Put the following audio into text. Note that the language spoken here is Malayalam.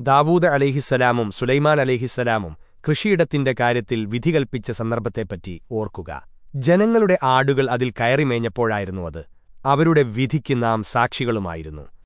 ദാവൂദ് അലഹിസലാമും സുലൈമാൻ അലഹിസലാമും കൃഷിയിടത്തിന്റെ കാര്യത്തിൽ വിധി കൽപ്പിച്ച സന്ദർഭത്തെപ്പറ്റി ഓർക്കുക. ജനങ്ങളുടെ ആടുകൾ അതിൽ കയറിമേഞ്ഞപ്പോഴായിരുന്നു അത്. അവരുടെ വിധിക്ക് നാം സാക്ഷികളുമായിരുന്നു.